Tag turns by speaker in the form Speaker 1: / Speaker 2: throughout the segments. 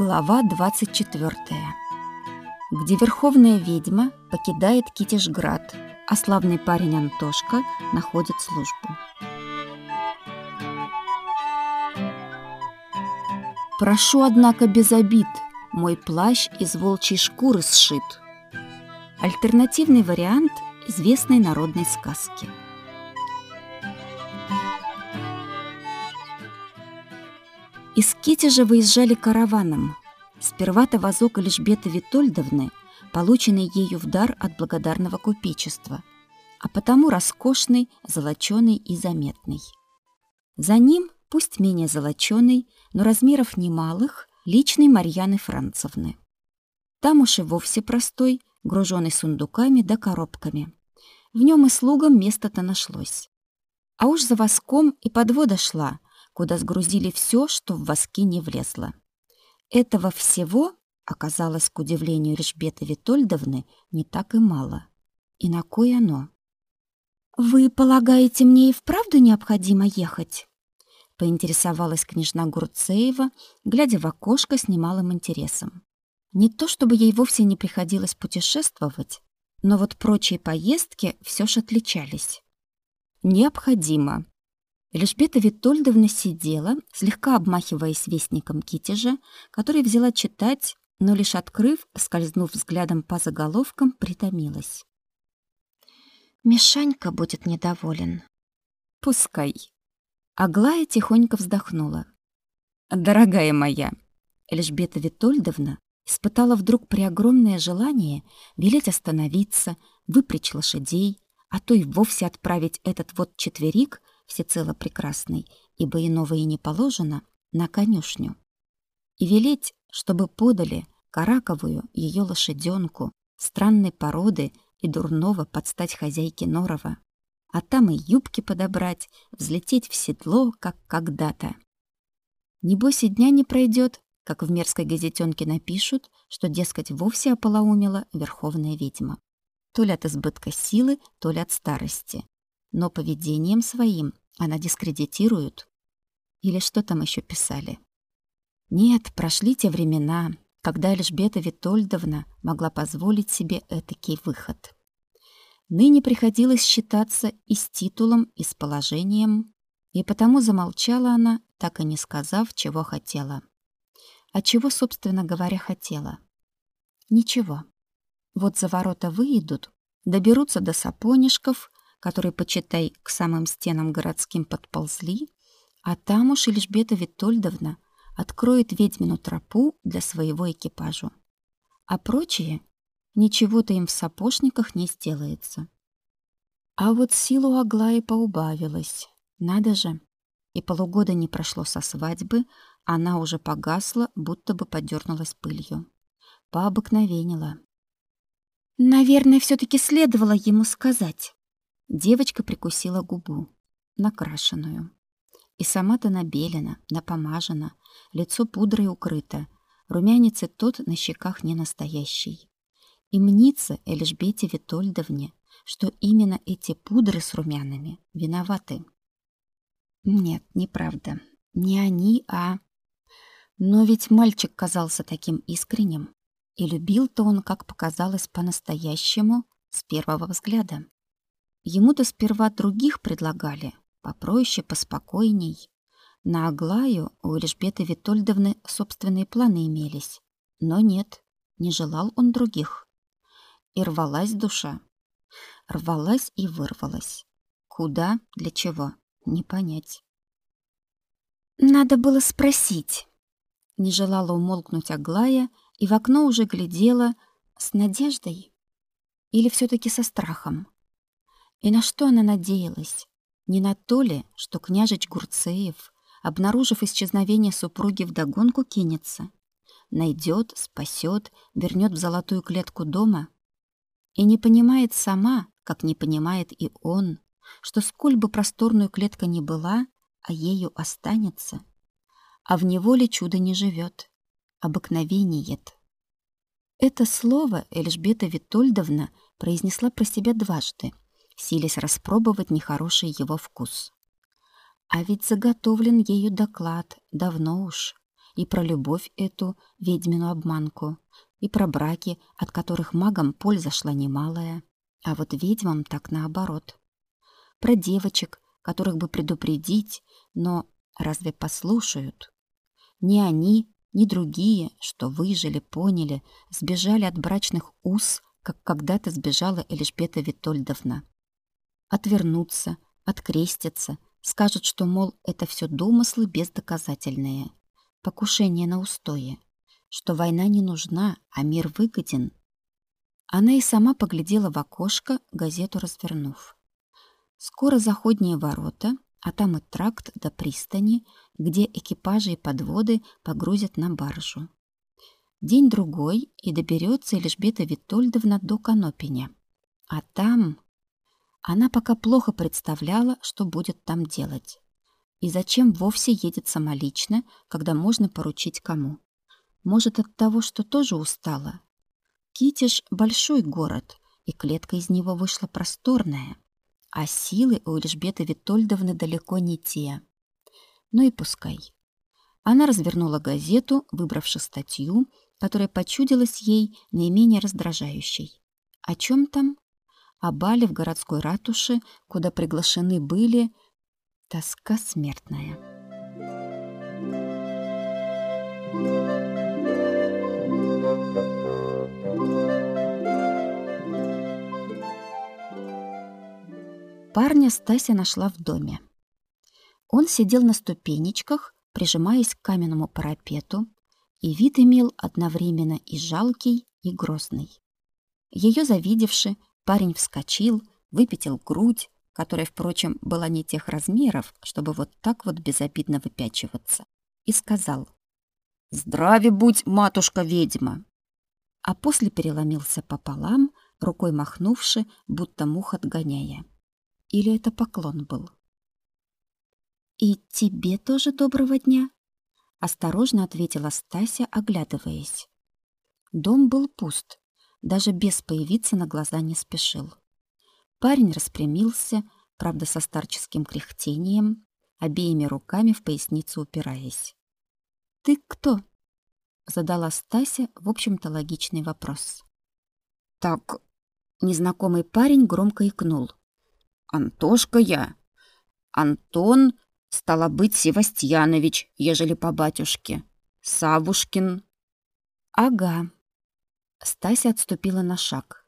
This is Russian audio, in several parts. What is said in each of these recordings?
Speaker 1: Глава 24. Где верховная ведьма покидает Китежград, а славный парень Антошка находит службу. Прошу, однако, без обид. Мой плащ из волчьей шкуры сшит. Альтернативный вариант известной народной сказки. Из Китежа выезжали караваном. Сперва-то возок Эльжбеты Витольдовны, полученный ею в дар от благодарного купечества, а потому роскошный, золоченый и заметный. За ним, пусть менее золоченый, но размеров немалых, личный Марьяны Францевны. Там уж и вовсе простой, груженный сундуками да коробками. В нем и слугам место-то нашлось. А уж за воском и подвода шла — куда сгрузили все, что в воски не влезло. Этого всего оказалось, к удивлению Эльжбеты Витольдовны, не так и мало. И на кое оно? «Вы полагаете, мне и вправду необходимо ехать?» поинтересовалась княжна Гурцеева, глядя в окошко с немалым интересом. Не то чтобы ей вовсе не приходилось путешествовать, но вот прочие поездки все ж отличались. «Необходимо», Эльжбета Витольдовна сидела, слегка обмахиваясь вестником Китежа, который взяла читать, но лишь открыв, скользнув взглядом по заголовкам, притомилась. «Мишанька будет недоволен». «Пускай». Аглая тихонько вздохнула. «Дорогая моя!» Эльжбета Витольдовна испытала вдруг преогромное желание велеть остановиться, выпрячь лошадей, а то и вовсе отправить этот вот четверик всецело прекрасный, ибо иного и не положено, на конюшню. И велеть, чтобы подали караковую ее лошаденку странной породы и дурного подстать хозяйке Норова, а там и юбки подобрать, взлететь в седло, как когда-то. Небось и дня не пройдет, как в мерзкой газетенке напишут, что, дескать, вовсе ополоумела верховная ведьма. То ли от избытка силы, то ли от старости. Но поведением своим она дискредитирует. Или что там еще писали? Нет, прошли те времена, когда Эльжбета Витольдовна могла позволить себе этакий выход. Ныне приходилось считаться и с титулом, и с положением, и потому замолчала она, так и не сказав, чего хотела. А чего, собственно говоря, хотела? Ничего. Вот за ворота выйдут, доберутся до сапонишков, которые, почитай, к самым стенам городским подползли, а там уж Эльжбета Витольдовна откроет ведьмину тропу для своего экипажу. А прочие ничего-то им в сапожниках не сделается. А вот силу Аглаи поубавилась. Надо же. И полугода не прошло со свадьбы, она уже погасла, будто бы подернулась пылью. Пообыкновенила. Наверное, все таки следовало ему сказать. Девочка прикусила губу, накрашенную. И сама-то набелена, напомажена, лицо пудрой укрыто, румянец и тот на щеках не настоящий. И мнится Эльжбете Витольдовне, что именно эти пудры с румянами виноваты. Нет, неправда. Не они, а... Но ведь мальчик казался таким искренним. И любил-то он, как показалось, по-настоящему, с первого взгляда. Ему-то сперва других предлагали, попроще, поспокойней. На Аглаю у Эльжбеты Витольдовны собственные планы имелись. Но нет, не желал он других. И рвалась душа. Рвалась и вырвалась. Куда, для чего, не понять. Надо было спросить. Не желала умолкнуть Аглая и в окно уже глядела с надеждой или все таки со страхом. И на что она надеялась? Не на то ли, что княжич Гурцеев, обнаружив исчезновение супруги, вдогонку кинется? Найдет, спасет, вернет в золотую клетку дома? И не понимает сама, как не понимает и он, что сколь бы просторную клетка ни была, а ею останется. А в неволе чудо не живет, обыкновениет. Это слово Эльжбета Витольдовна произнесла про себя дважды — силясь распробовать нехороший его вкус. А ведь заготовлен ею доклад давно уж, и про любовь эту, ведьмину обманку, и про браки, от которых магам польза шла немалая, а вот ведьмам так наоборот. Про девочек, которых бы предупредить, но разве послушают? Ни они, ни другие, что выжили, поняли, сбежали от брачных уз, как когда-то сбежала Эльжбета Витольдовна. Отвернуться, открестятся, скажут, что, мол, это все домыслы бездоказательные, покушение на устои, что война не нужна, а мир выгоден. Она и сама поглядела в окошко, газету развернув. Скоро заходние ворота, а там и тракт до пристани, где экипажи и подводы погрузят на баржу. День-другой, и доберется Эльжбета Витольдовна до Конопиня. А там... Она пока плохо представляла, что будет там делать. И зачем вовсе едет самолично, когда можно поручить кому? Может, от того, что тоже устала? Китиш — большой город, и клетка из него вышла просторная. А силы у Эльжбеты Витольдовны далеко не те. Ну и пускай. Она развернула газету, выбравши статью, которая почудилась ей наименее раздражающей. О чем там? О бале в городской ратуше, куда приглашены были... Тоска смертная. Парня Стася нашла в доме. Он сидел на ступенечках, прижимаясь к каменному парапету, и вид имел одновременно и жалкий, и грозный. Ее завидевши, парень вскочил, выпятил грудь, которая, впрочем, была не тех размеров, чтобы вот так вот безобидно выпячиваться, и сказал «Здрави будь, матушка-ведьма!» А после переломился пополам, рукой махнувши, будто мух отгоняя. Или это поклон был? «И тебе тоже доброго дня!» Осторожно ответила Стася, оглядываясь. Дом был пуст, даже бес появиться на глаза не спешил. Парень распрямился, правда, со старческим кряхтением, обеими руками в поясницу упираясь. «Ты кто?» — задала Стася, в общем-то, логичный вопрос. «Так...» — незнакомый парень громко икнул. «Антошка я. Антон Стало быть, Севастьянович, ежели по батюшке. Савушкин. Ага. Стася отступила на шаг.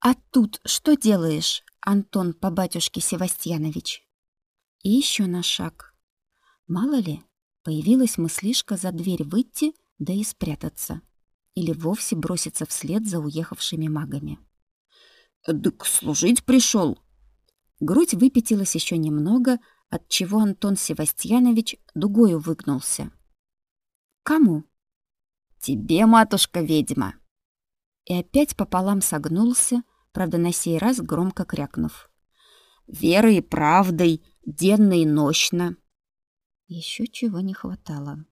Speaker 1: А тут что делаешь, Антон по батюшке Севастьянович? И еще на шаг. Мало ли, появилась мыслишка за дверь выйти, да и спрятаться. Или вовсе броситься вслед за уехавшими магами. «Так служить пришел. Грудь выпятилась еще немного, отчего Антон Севастьянович дугою выгнулся. «Кому?» «Тебе, матушка-ведьма!» И опять пополам согнулся, правда, на сей раз громко крякнув. «Верой и правдой, денно и нощно!» Еще чего не хватало.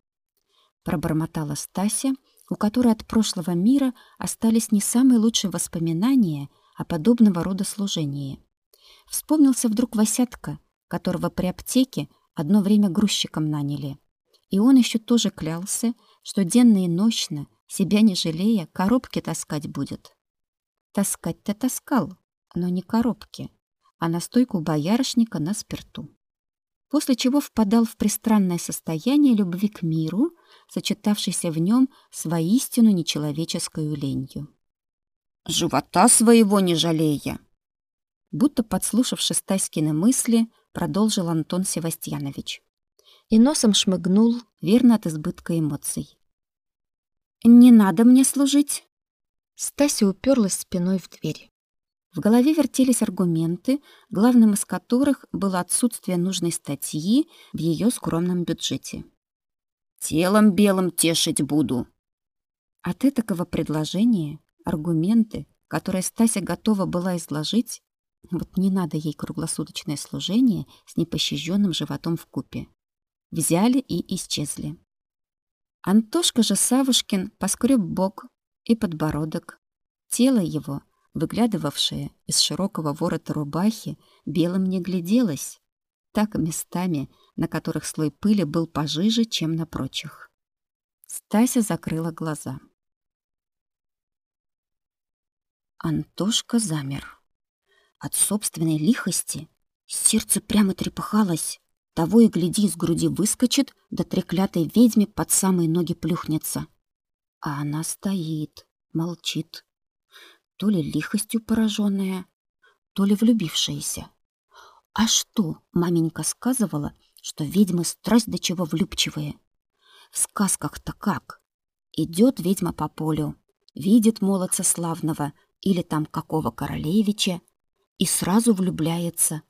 Speaker 1: Пробормотала Стася, у которой от прошлого мира остались не самые лучшие воспоминания о подобного рода служении. Вспомнился вдруг Васятка, которого при аптеке одно время грузчиком наняли. И он еще тоже клялся, что денно и нощно, себя не жалея, коробки таскать будет. Таскать-то таскал, но не коробки, а настойку боярышника на спирту. После чего впадал в пристранное состояние любви к миру, сочетавшейся в нем с воистину нечеловеческой ленью. «Живота своего не жалея!» Будто подслушавши Стаськины мысли, продолжил Антон Севастьянович. И носом шмыгнул, верно от избытка эмоций. «Не надо мне служить!» Стася уперлась спиной в дверь. В голове вертелись аргументы, главным из которых было отсутствие нужной статьи в ее скромном бюджете. «Телом белым тешить буду!» От этого предложения аргументы, которые Стася готова была изложить, вот не надо ей круглосуточное служение с непощаженным животом в купе. Взяли и исчезли. Антошка же Савушкин поскреб бок и подбородок. Тело его, выглядывавшее из широкого ворота рубахи, белым не гляделось, так местами, на которых слой пыли был пожиже, чем на прочих. Стася закрыла глаза. Антошка замер. От собственной лихости сердце прямо трепыхалось. Того и гляди, из груди выскочит, да треклятой ведьме под самые ноги плюхнется. А она стоит, молчит. То ли лихостью пораженная, то ли влюбившаяся. А что, маменька сказывала, что ведьмы страсть до чего влюбчивые? В сказках-то как? Идет ведьма по полю, видит молодца славного или там какого королевича и сразу влюбляется,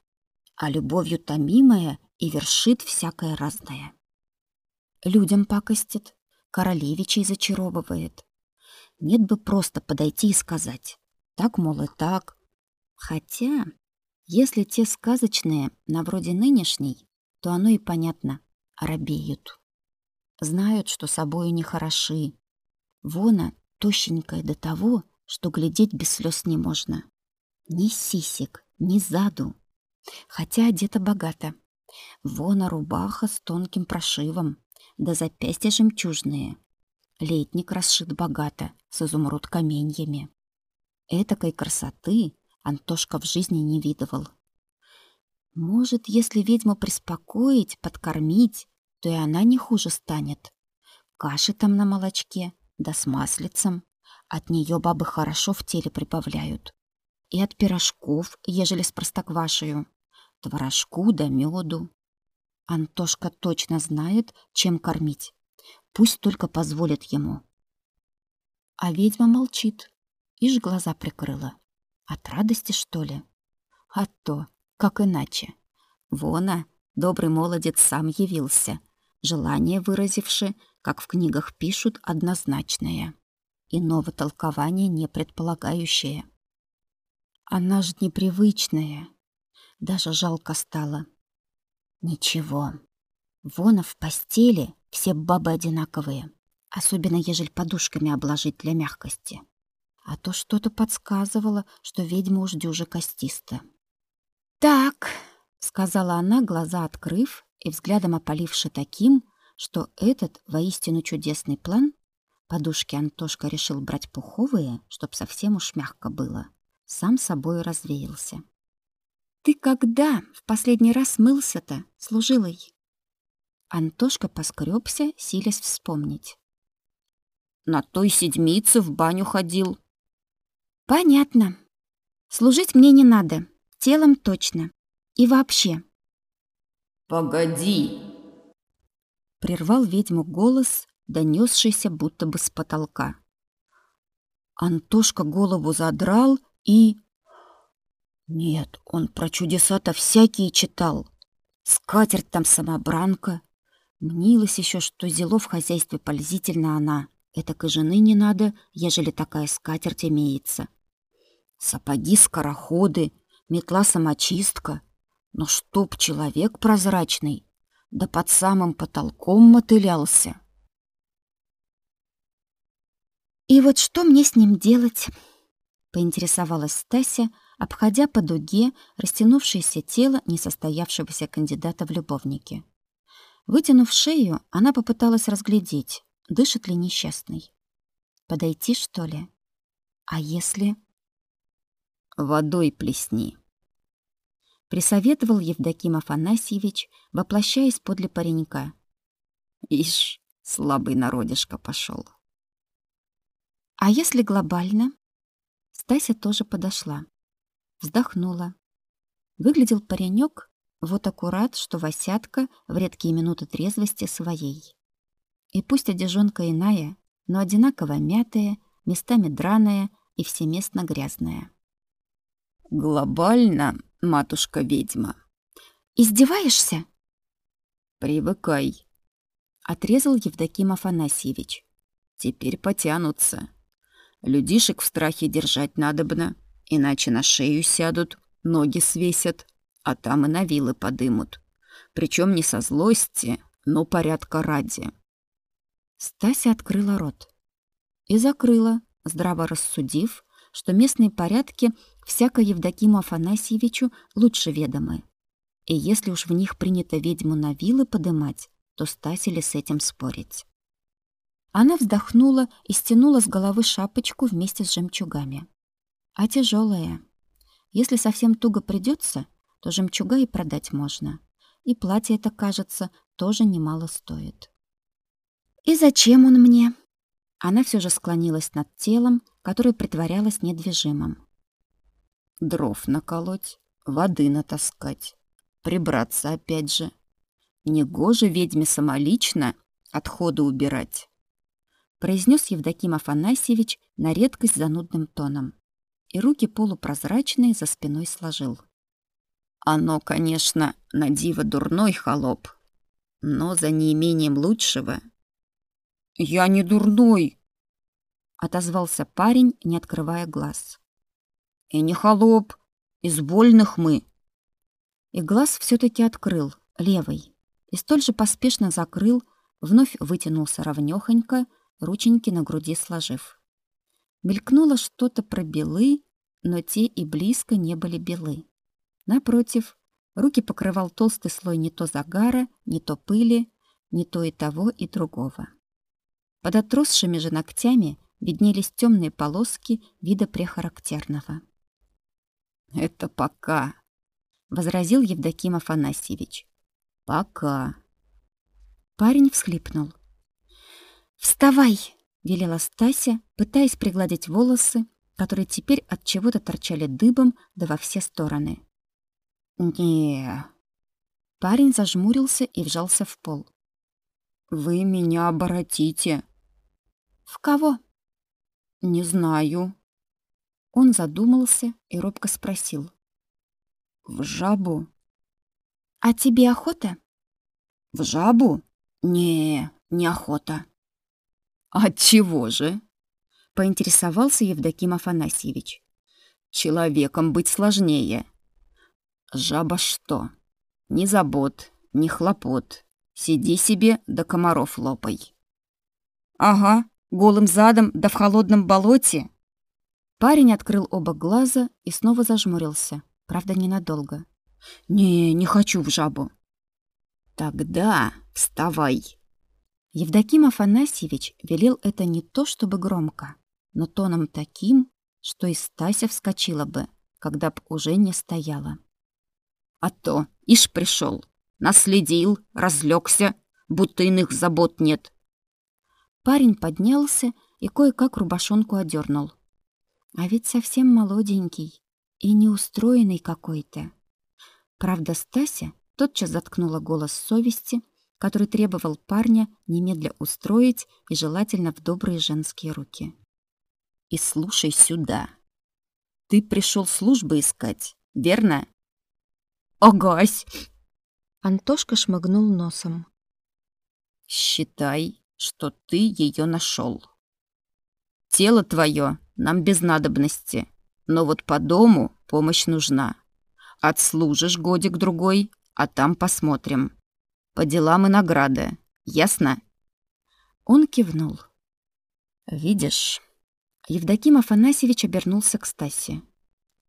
Speaker 1: а любовью томимая и вершит всякое разное. Людям пакостит, королевичей зачаровывает. Нет бы просто подойти и сказать «так, мол, и так». Хотя, если те сказочные, на вроде нынешней, то оно и понятно, робеют. Знают, что собою нехороши. Вона тощенькая до того, что глядеть без слез не можно. Ни сисек, ни заду. Хотя одета богато. Вона рубаха с тонким прошивом, да запястья жемчужные. Летник расшит богато, с изумруд-каменьями. Этакой красоты Антошка в жизни не видывал. Может, если ведьму приспокоить, подкормить, то и она не хуже станет. Каши там на молочке, да с маслицем. От нее бабы хорошо в теле прибавляют. И от пирожков, ежели с простоквашею, творожку да меду. Антошка точно знает, чем кормить. Пусть только позволит ему. А ведьма молчит, ишь глаза прикрыла. От радости, что ли? А то, как иначе. Вона, добрый молодец, сам явился, желание выразивши, как в книгах пишут, однозначное иного толкования не предполагающее. Она ж непривычная. Даже жалко стало. Ничего. Вон в постели все бабы одинаковые, особенно ежели подушками обложить для мягкости. А то что-то подсказывало, что ведьма уж дюже костиста. «Так», — сказала она, глаза открыв и взглядом опаливши таким, что этот воистину чудесный план Подушки Антошка решил брать пуховые, чтоб совсем уж мягко было. Сам собой развеялся. «Ты когда в последний раз мылся-то, служилый?» Антошка поскребся, силясь вспомнить. «На той седмице в баню ходил». «Понятно. Служить мне не надо. Телом точно. И вообще».
Speaker 2: «Погоди!»
Speaker 1: Прервал ведьму голос, донесшийся будто бы с потолка. Антошка голову задрал и... Нет, он про чудеса-то всякие читал. Скатерть там самобранка. Мнилось еще, что зело в хозяйстве пользительно она. Это и жены не надо, ежели такая скатерть имеется. Сапоги-скороходы, метла-самочистка. Но чтоб человек прозрачный, да под самым потолком мотылялся. «И вот что мне с ним делать?» — поинтересовалась Стася, обходя по дуге растянувшееся тело несостоявшегося кандидата в любовники. Вытянув шею, она попыталась разглядеть, дышит ли несчастный. Подойти, что ли? А если...
Speaker 2: «Водой плесни», —
Speaker 1: присоветовал Евдоким Афанасьевич, воплощаясь подле паренька.
Speaker 2: «Ишь, слабый народишко пошел.
Speaker 1: А если глобально? Стася тоже подошла. Вздохнула. Выглядел паренек вот аккурат, что Васятка в редкие минуты трезвости своей. И пусть одежонка иная, но одинаково мятая, местами драная и всеместно грязная.
Speaker 2: «Глобально, матушка-ведьма!»
Speaker 1: «Издеваешься?»
Speaker 2: «Привыкай», — отрезал Евдоким Афанасьевич. «Теперь потянутся. Людишек в страхе держать надобно, иначе на шею сядут, ноги свесят, а там и на вилы подымут. Причем не со злости, но порядка ради.
Speaker 1: Стася открыла рот и закрыла, здраво рассудив, что местные порядки всяко Евдокиму Афанасьевичу лучше ведомы. И если уж в них принято ведьму на вилы подымать, то Стасе ли с этим спорить? Она вздохнула и стянула с головы шапочку вместе с жемчугами. А тяжелая. Если совсем туго придется, то жемчуга и продать можно. И платье это, кажется, тоже немало стоит. «И зачем он мне?» Она все же склонилась над телом, которое притворялось недвижимым.
Speaker 2: «Дров наколоть, воды натаскать, прибраться опять же. Негоже ведьме самолично отходы убирать»,
Speaker 1: произнес Евдоким Афанасьевич на редкость занудным тоном и руки полупрозрачные за спиной сложил.
Speaker 2: Оно, конечно, на диво дурной холоп, но за неимением лучшего.
Speaker 1: Я не дурной, отозвался парень, не открывая глаз. И не холоп, из больных мы. И глаз все таки открыл, левый, и столь же поспешно закрыл, вновь вытянулся ровнёхонько, рученьки на груди сложив. Мелькнуло что-то про белы, но те и близко не были белы. Напротив, руки покрывал толстый слой не то загара, не то пыли, не то и того, и другого. Под отросшими же ногтями виднелись темные полоски вида прехарактерного.
Speaker 2: «Это пока», —
Speaker 1: возразил Евдоким Афанасьевич.
Speaker 2: «Пока».
Speaker 1: Парень всхлипнул. «Вставай!» — велела Стася, пытаясь пригладить волосы, которые теперь от чего-то торчали дыбом да во все стороны.
Speaker 2: «Не...»
Speaker 1: Парень зажмурился и вжался в пол.
Speaker 2: «Вы меня оборотите».
Speaker 1: «В кого?»
Speaker 2: «Не знаю».
Speaker 1: Он задумался и робко спросил.
Speaker 2: «В жабу».
Speaker 1: «А тебе охота?»
Speaker 2: «В жабу? Не, не охота». «От чего же?» — поинтересовался Евдоким Афанасьевич. «Человеком быть сложнее». Жаба что? Ни забот, ни хлопот. Сиди себе, да комаров лопай.
Speaker 1: Ага, голым задом, да в холодном болоте. Парень открыл оба глаза и снова зажмурился, правда, ненадолго.
Speaker 2: Не, не хочу в жабу. Тогда вставай.
Speaker 1: Евдоким Афанасьевич велел это не то чтобы громко, но тоном таким, что и Стася вскочила бы, когда б уже не стояла.
Speaker 2: А то, ишь пришел, наследил, разлегся, будто иных забот нет.
Speaker 1: Парень поднялся и кое-как рубашонку одернул. А ведь совсем молоденький и неустроенный какой-то. Правда, Стася тотчас заткнула голос совести, который требовал парня немедля устроить и желательно в добрые женские руки.
Speaker 2: «И слушай сюда. Ты пришел службы искать, верно?»
Speaker 1: Огась!» Антошка шмыгнул носом.
Speaker 2: «Считай, что ты ее нашел. Тело твое нам без надобности, но вот по дому помощь нужна. Отслужишь годик-другой, а там посмотрим. По делам и награда, ясно?»
Speaker 1: Он кивнул.
Speaker 2: «Видишь?»
Speaker 1: Евдоким Афанасьевич обернулся к Стасе.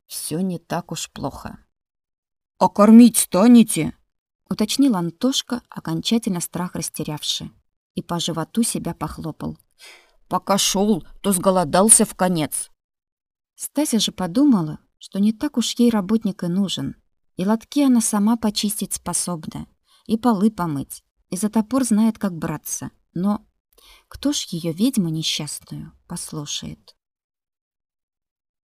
Speaker 2: «Все не так уж плохо.
Speaker 3: «А кормить станете?»
Speaker 1: — уточнил Антошка, окончательно страх растерявший, и по животу себя похлопал.
Speaker 3: «Пока шел, то сголодался в конец».
Speaker 1: Стася же подумала, что не так уж ей работник и нужен, и лотки она сама почистить способна, и полы помыть, и за топор знает, как браться, но кто ж ее ведьму несчастную послушает?